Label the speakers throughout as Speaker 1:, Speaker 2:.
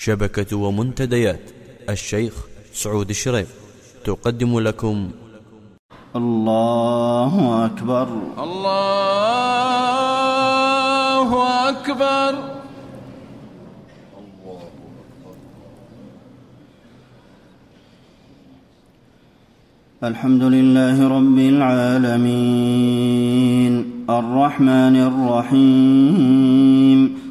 Speaker 1: شبكة ومنتديات. الشيخ سعود الشريف. تقدم لكم.
Speaker 2: الله أكبر.
Speaker 3: الله أكبر.
Speaker 2: الحمد لله رب العالمين. الرحمن الرحيم.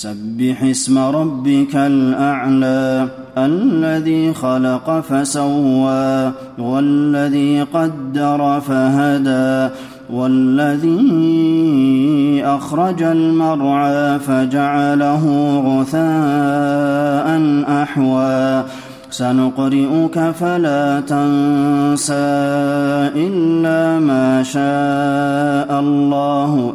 Speaker 2: سبح اسم ربك الأعلى الذي خلق فسوى والذي قدر فهدى والذي أخرج المرعى فجعله غثاء أحوى. سنقرئك فلا تنسى إلا ما شاء الله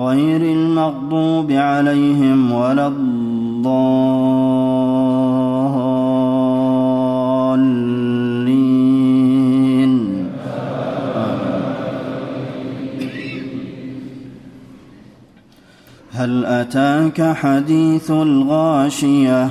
Speaker 2: غير المغضوب عليهم ولا الضالين. هل أتاك حديث الغاشية؟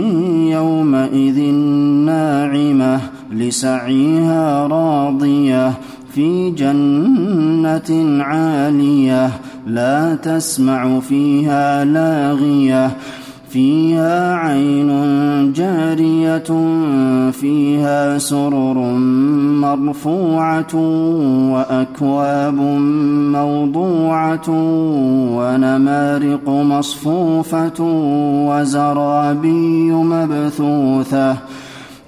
Speaker 2: لسعيها راضية في جنة عالية لا تسمع فيها لاغية فيها عين جارية فيها سرر مرفوعة وأكواب موضوعة ونمارق مصفوفة وزرابي مبثوثة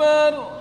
Speaker 3: أكبر